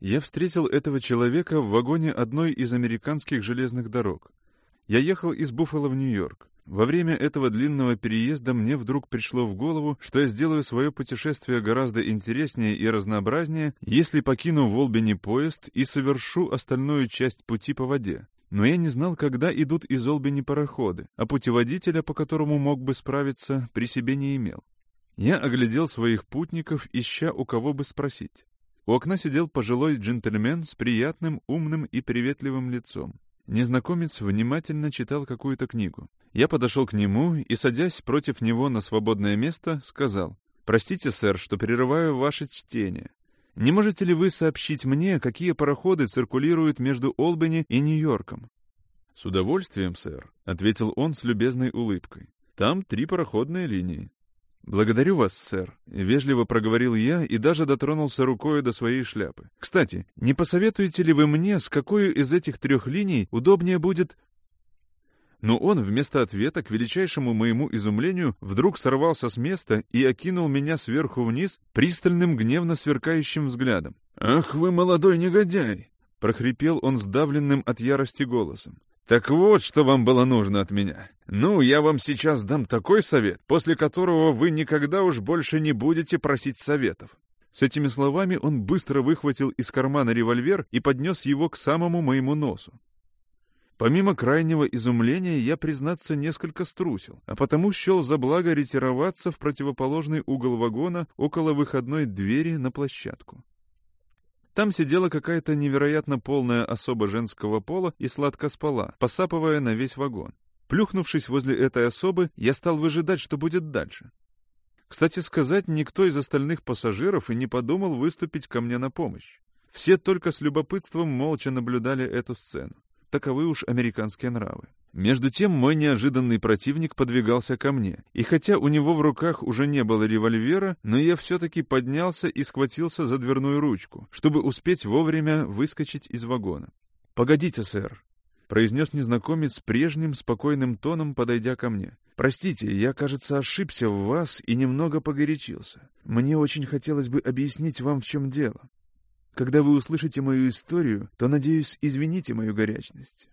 Я встретил этого человека в вагоне одной из американских железных дорог. Я ехал из Буффало в Нью-Йорк. Во время этого длинного переезда мне вдруг пришло в голову, что я сделаю свое путешествие гораздо интереснее и разнообразнее, если покину в Олбини поезд и совершу остальную часть пути по воде. Но я не знал, когда идут из Олбини пароходы, а путеводителя, по которому мог бы справиться, при себе не имел. Я оглядел своих путников, ища у кого бы спросить. У окна сидел пожилой джентльмен с приятным, умным и приветливым лицом. Незнакомец внимательно читал какую-то книгу. Я подошел к нему и, садясь против него на свободное место, сказал, «Простите, сэр, что прерываю ваше чтение. Не можете ли вы сообщить мне, какие пароходы циркулируют между Олбани и Нью-Йорком?» «С удовольствием, сэр», — ответил он с любезной улыбкой. «Там три пароходные линии. «Благодарю вас, сэр», — вежливо проговорил я и даже дотронулся рукой до своей шляпы. «Кстати, не посоветуете ли вы мне, с какой из этих трех линий удобнее будет...» Но он вместо ответа, к величайшему моему изумлению, вдруг сорвался с места и окинул меня сверху вниз пристальным гневно сверкающим взглядом. «Ах вы молодой негодяй!» — прохрипел он сдавленным от ярости голосом. «Так вот, что вам было нужно от меня. Ну, я вам сейчас дам такой совет, после которого вы никогда уж больше не будете просить советов». С этими словами он быстро выхватил из кармана револьвер и поднес его к самому моему носу. Помимо крайнего изумления, я, признаться, несколько струсил, а потому счел за благо ретироваться в противоположный угол вагона около выходной двери на площадку. Там сидела какая-то невероятно полная особа женского пола и сладко спала, посапывая на весь вагон. Плюхнувшись возле этой особы, я стал выжидать, что будет дальше. Кстати сказать, никто из остальных пассажиров и не подумал выступить ко мне на помощь. Все только с любопытством молча наблюдали эту сцену. Таковы уж американские нравы. Между тем мой неожиданный противник подвигался ко мне, и хотя у него в руках уже не было револьвера, но я все-таки поднялся и схватился за дверную ручку, чтобы успеть вовремя выскочить из вагона. «Погодите, сэр», — произнес незнакомец прежним спокойным тоном, подойдя ко мне. «Простите, я, кажется, ошибся в вас и немного погорячился. Мне очень хотелось бы объяснить вам, в чем дело. Когда вы услышите мою историю, то, надеюсь, извините мою горячность.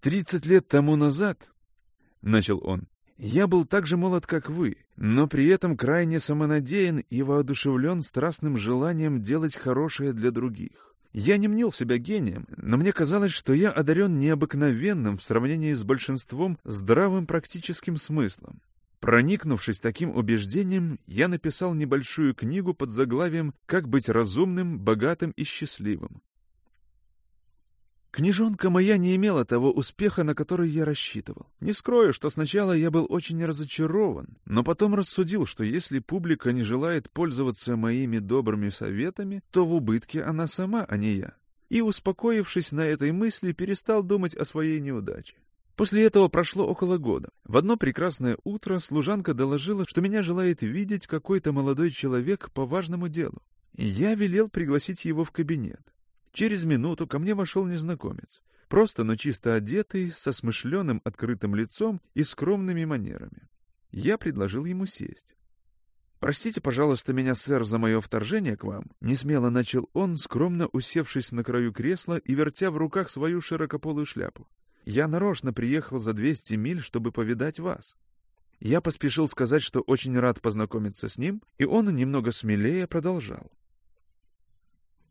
«Тридцать лет тому назад, — начал он, — я был так же молод, как вы, но при этом крайне самонадеян и воодушевлен страстным желанием делать хорошее для других. Я не мнил себя гением, но мне казалось, что я одарен необыкновенным в сравнении с большинством здравым практическим смыслом. Проникнувшись таким убеждением, я написал небольшую книгу под заглавием «Как быть разумным, богатым и счастливым». Книжонка моя не имела того успеха, на который я рассчитывал. Не скрою, что сначала я был очень разочарован, но потом рассудил, что если публика не желает пользоваться моими добрыми советами, то в убытке она сама, а не я. И, успокоившись на этой мысли, перестал думать о своей неудаче. После этого прошло около года. В одно прекрасное утро служанка доложила, что меня желает видеть какой-то молодой человек по важному делу. Я велел пригласить его в кабинет. Через минуту ко мне вошел незнакомец, просто, но чисто одетый, со смышленым открытым лицом и скромными манерами. Я предложил ему сесть. «Простите, пожалуйста, меня, сэр, за мое вторжение к вам», — несмело начал он, скромно усевшись на краю кресла и вертя в руках свою широкополую шляпу. Я нарочно приехал за 200 миль, чтобы повидать вас. Я поспешил сказать, что очень рад познакомиться с ним, и он немного смелее продолжал.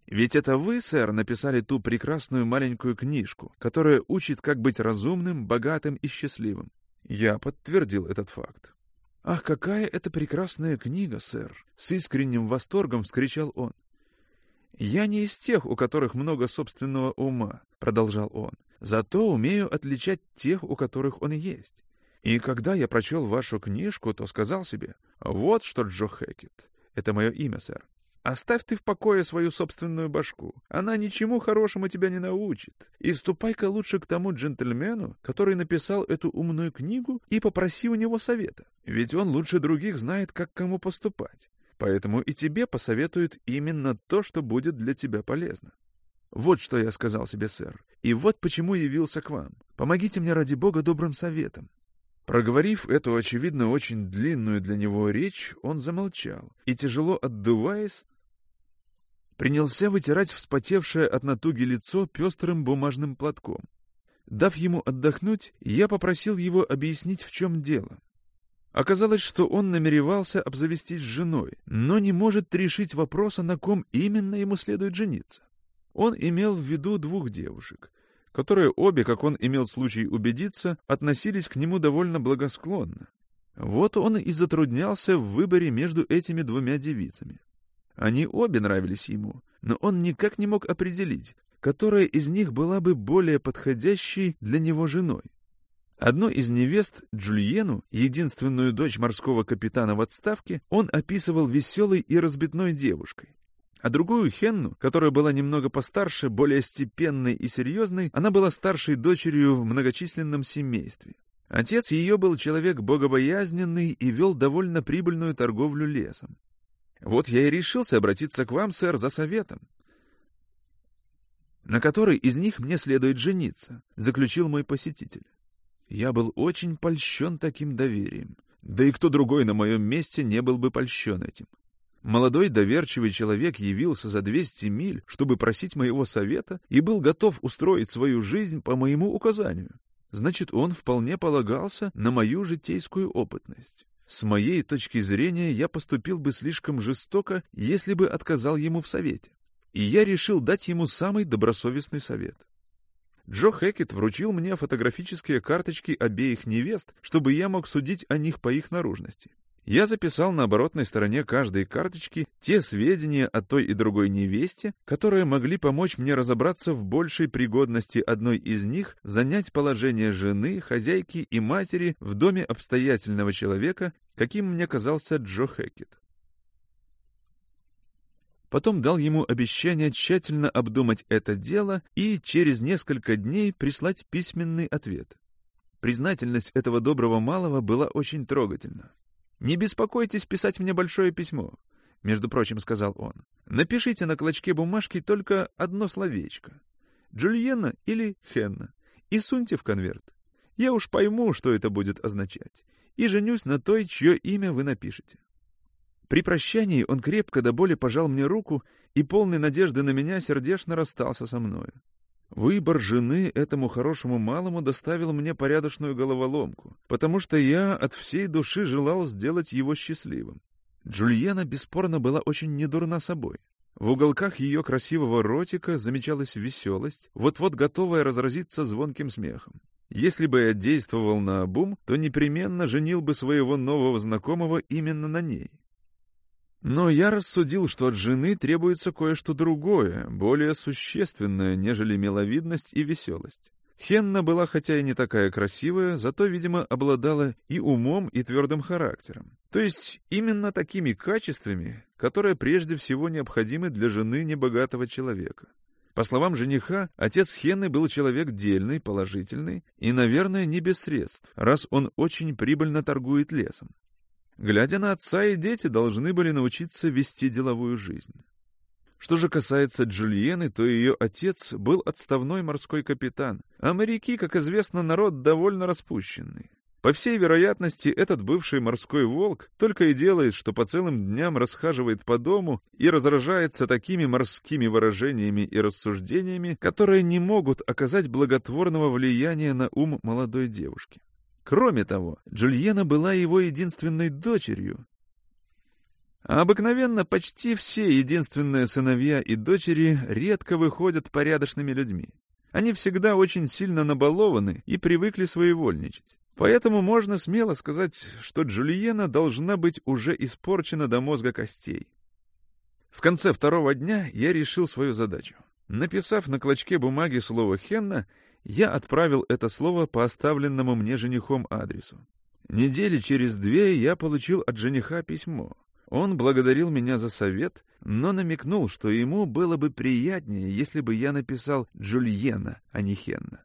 Ведь это вы, сэр, написали ту прекрасную маленькую книжку, которая учит, как быть разумным, богатым и счастливым. Я подтвердил этот факт. «Ах, какая это прекрасная книга, сэр!» — с искренним восторгом вскричал он. «Я не из тех, у которых много собственного ума», — продолжал он. Зато умею отличать тех, у которых он есть. И когда я прочел вашу книжку, то сказал себе, вот что Джо Хэкет. Это мое имя, сэр. Оставь ты в покое свою собственную башку. Она ничему хорошему тебя не научит. И ступай-ка лучше к тому джентльмену, который написал эту умную книгу, и попроси у него совета. Ведь он лучше других знает, как кому поступать. Поэтому и тебе посоветует именно то, что будет для тебя полезно. Вот что я сказал себе, сэр. И вот почему явился к вам. Помогите мне ради бога добрым советом. Проговорив эту, очевидно, очень длинную для него речь, он замолчал и, тяжело отдуваясь, принялся вытирать вспотевшее от натуги лицо пестрым бумажным платком. Дав ему отдохнуть, я попросил его объяснить, в чем дело. Оказалось, что он намеревался обзавестись женой, но не может решить вопроса, на ком именно ему следует жениться. Он имел в виду двух девушек, которые обе, как он имел случай убедиться, относились к нему довольно благосклонно. Вот он и затруднялся в выборе между этими двумя девицами. Они обе нравились ему, но он никак не мог определить, которая из них была бы более подходящей для него женой. Одну из невест, Джульену, единственную дочь морского капитана в отставке, он описывал веселой и разбитной девушкой. А другую Хенну, которая была немного постарше, более степенной и серьезной, она была старшей дочерью в многочисленном семействе. Отец ее был человек богобоязненный и вел довольно прибыльную торговлю лесом. Вот я и решился обратиться к вам, сэр, за советом. На которой из них мне следует жениться, заключил мой посетитель. Я был очень польщен таким доверием. Да и кто другой на моем месте не был бы польщен этим. Молодой доверчивый человек явился за 200 миль, чтобы просить моего совета, и был готов устроить свою жизнь по моему указанию. Значит, он вполне полагался на мою житейскую опытность. С моей точки зрения, я поступил бы слишком жестоко, если бы отказал ему в совете. И я решил дать ему самый добросовестный совет. Джо Хэкет вручил мне фотографические карточки обеих невест, чтобы я мог судить о них по их наружности. Я записал на оборотной стороне каждой карточки те сведения о той и другой невесте, которые могли помочь мне разобраться в большей пригодности одной из них занять положение жены, хозяйки и матери в доме обстоятельного человека, каким мне казался Джо Хэкет. Потом дал ему обещание тщательно обдумать это дело и через несколько дней прислать письменный ответ. Признательность этого доброго малого была очень трогательна. «Не беспокойтесь писать мне большое письмо», — между прочим сказал он. «Напишите на клочке бумажки только одно словечко. Джульена или Хенна. И суньте в конверт. Я уж пойму, что это будет означать. И женюсь на той, чье имя вы напишете». При прощании он крепко до боли пожал мне руку и, полной надежды на меня, сердечно расстался со мною. Выбор жены этому хорошему малому доставил мне порядочную головоломку, потому что я от всей души желал сделать его счастливым. Джульена бесспорно была очень недурна собой. В уголках ее красивого ротика замечалась веселость, вот-вот готовая разразиться звонким смехом. Если бы я действовал на обум, то непременно женил бы своего нового знакомого именно на ней. Но я рассудил, что от жены требуется кое-что другое, более существенное, нежели миловидность и веселость. Хенна была хотя и не такая красивая, зато, видимо, обладала и умом, и твердым характером. То есть именно такими качествами, которые прежде всего необходимы для жены небогатого человека. По словам жениха, отец Хенны был человек дельный, положительный и, наверное, не без средств, раз он очень прибыльно торгует лесом. Глядя на отца, и дети должны были научиться вести деловую жизнь. Что же касается Джульены, то ее отец был отставной морской капитан, а моряки, как известно, народ довольно распущенный. По всей вероятности, этот бывший морской волк только и делает, что по целым дням расхаживает по дому и разражается такими морскими выражениями и рассуждениями, которые не могут оказать благотворного влияния на ум молодой девушки. Кроме того, Джульена была его единственной дочерью. А обыкновенно почти все единственные сыновья и дочери редко выходят порядочными людьми. Они всегда очень сильно набалованы и привыкли своевольничать. Поэтому можно смело сказать, что Джульена должна быть уже испорчена до мозга костей. В конце второго дня я решил свою задачу. Написав на клочке бумаги слово «Хенна», я отправил это слово по оставленному мне женихом адресу. Недели через две я получил от жениха письмо. Он благодарил меня за совет, но намекнул, что ему было бы приятнее, если бы я написал Джульена, а не Хенна.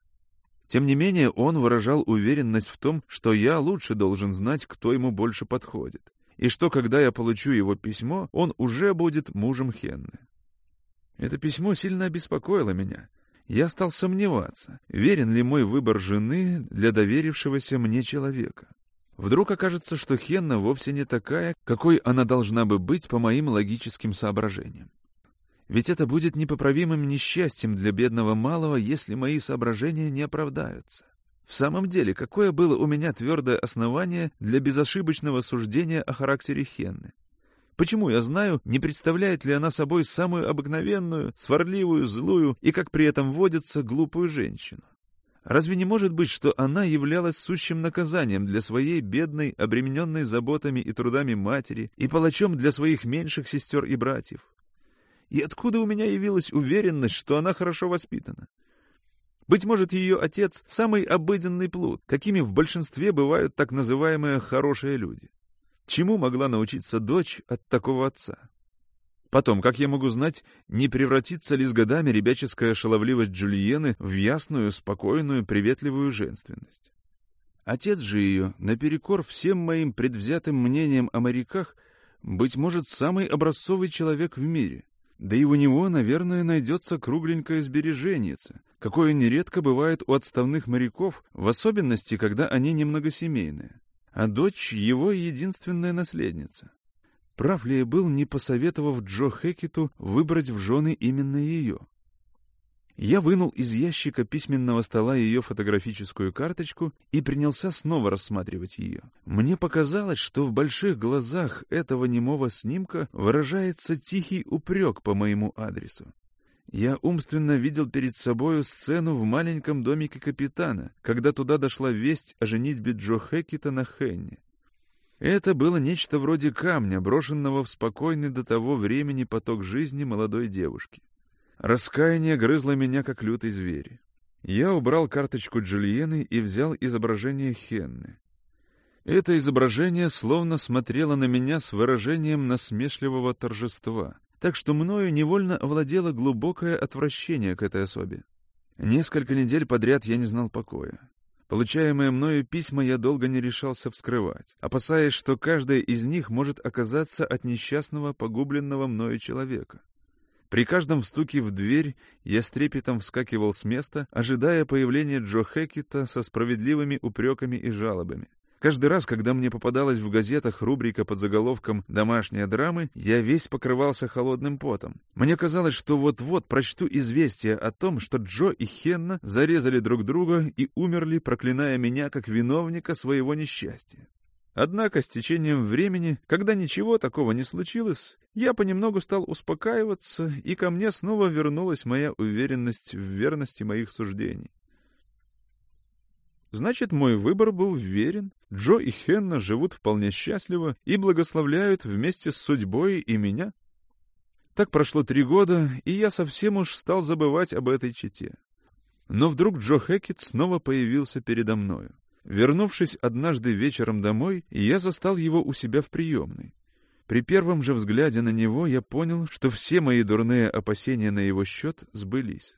Тем не менее, он выражал уверенность в том, что я лучше должен знать, кто ему больше подходит, и что, когда я получу его письмо, он уже будет мужем Хенны. Это письмо сильно обеспокоило меня, я стал сомневаться, верен ли мой выбор жены для доверившегося мне человека. Вдруг окажется, что Хенна вовсе не такая, какой она должна бы быть по моим логическим соображениям. Ведь это будет непоправимым несчастьем для бедного малого, если мои соображения не оправдаются. В самом деле, какое было у меня твердое основание для безошибочного суждения о характере Хенны? Почему я знаю, не представляет ли она собой самую обыкновенную, сварливую, злую и, как при этом водится, глупую женщину? Разве не может быть, что она являлась сущим наказанием для своей бедной, обремененной заботами и трудами матери и палачом для своих меньших сестер и братьев? И откуда у меня явилась уверенность, что она хорошо воспитана? Быть может, ее отец — самый обыденный плут, какими в большинстве бывают так называемые «хорошие люди». Чему могла научиться дочь от такого отца? Потом, как я могу знать, не превратится ли с годами ребяческая шаловливость Джульены в ясную, спокойную, приветливую женственность? Отец же ее, наперекор всем моим предвзятым мнениям о моряках, быть может, самый образцовый человек в мире. Да и у него, наверное, найдется кругленькая сбереженница, какое нередко бывает у отставных моряков, в особенности, когда они немногосемейные а дочь — его единственная наследница. Прав ли я был, не посоветовав Джо Хекету выбрать в жены именно ее? Я вынул из ящика письменного стола ее фотографическую карточку и принялся снова рассматривать ее. Мне показалось, что в больших глазах этого немого снимка выражается тихий упрек по моему адресу. Я умственно видел перед собою сцену в маленьком домике капитана, когда туда дошла весть о женитьбе Джо Хекета на Хенне. Это было нечто вроде камня, брошенного в спокойный до того времени поток жизни молодой девушки. Раскаяние грызло меня, как лютый зверь. Я убрал карточку Джульены и взял изображение Хенны. Это изображение словно смотрело на меня с выражением насмешливого торжества так что мною невольно овладело глубокое отвращение к этой особе. Несколько недель подряд я не знал покоя. Получаемые мною письма я долго не решался вскрывать, опасаясь, что каждое из них может оказаться от несчастного, погубленного мною человека. При каждом стуке в дверь я с трепетом вскакивал с места, ожидая появления Джо Хекета со справедливыми упреками и жалобами. Каждый раз, когда мне попадалась в газетах рубрика под заголовком «Домашние драмы», я весь покрывался холодным потом. Мне казалось, что вот-вот прочту известие о том, что Джо и Хенна зарезали друг друга и умерли, проклиная меня как виновника своего несчастья. Однако с течением времени, когда ничего такого не случилось, я понемногу стал успокаиваться, и ко мне снова вернулась моя уверенность в верности моих суждений. Значит, мой выбор был верен. Джо и Хенна живут вполне счастливо и благословляют вместе с судьбой и меня. Так прошло три года, и я совсем уж стал забывать об этой чете. Но вдруг Джо Хекет снова появился передо мною. Вернувшись однажды вечером домой, я застал его у себя в приемной. При первом же взгляде на него я понял, что все мои дурные опасения на его счет сбылись.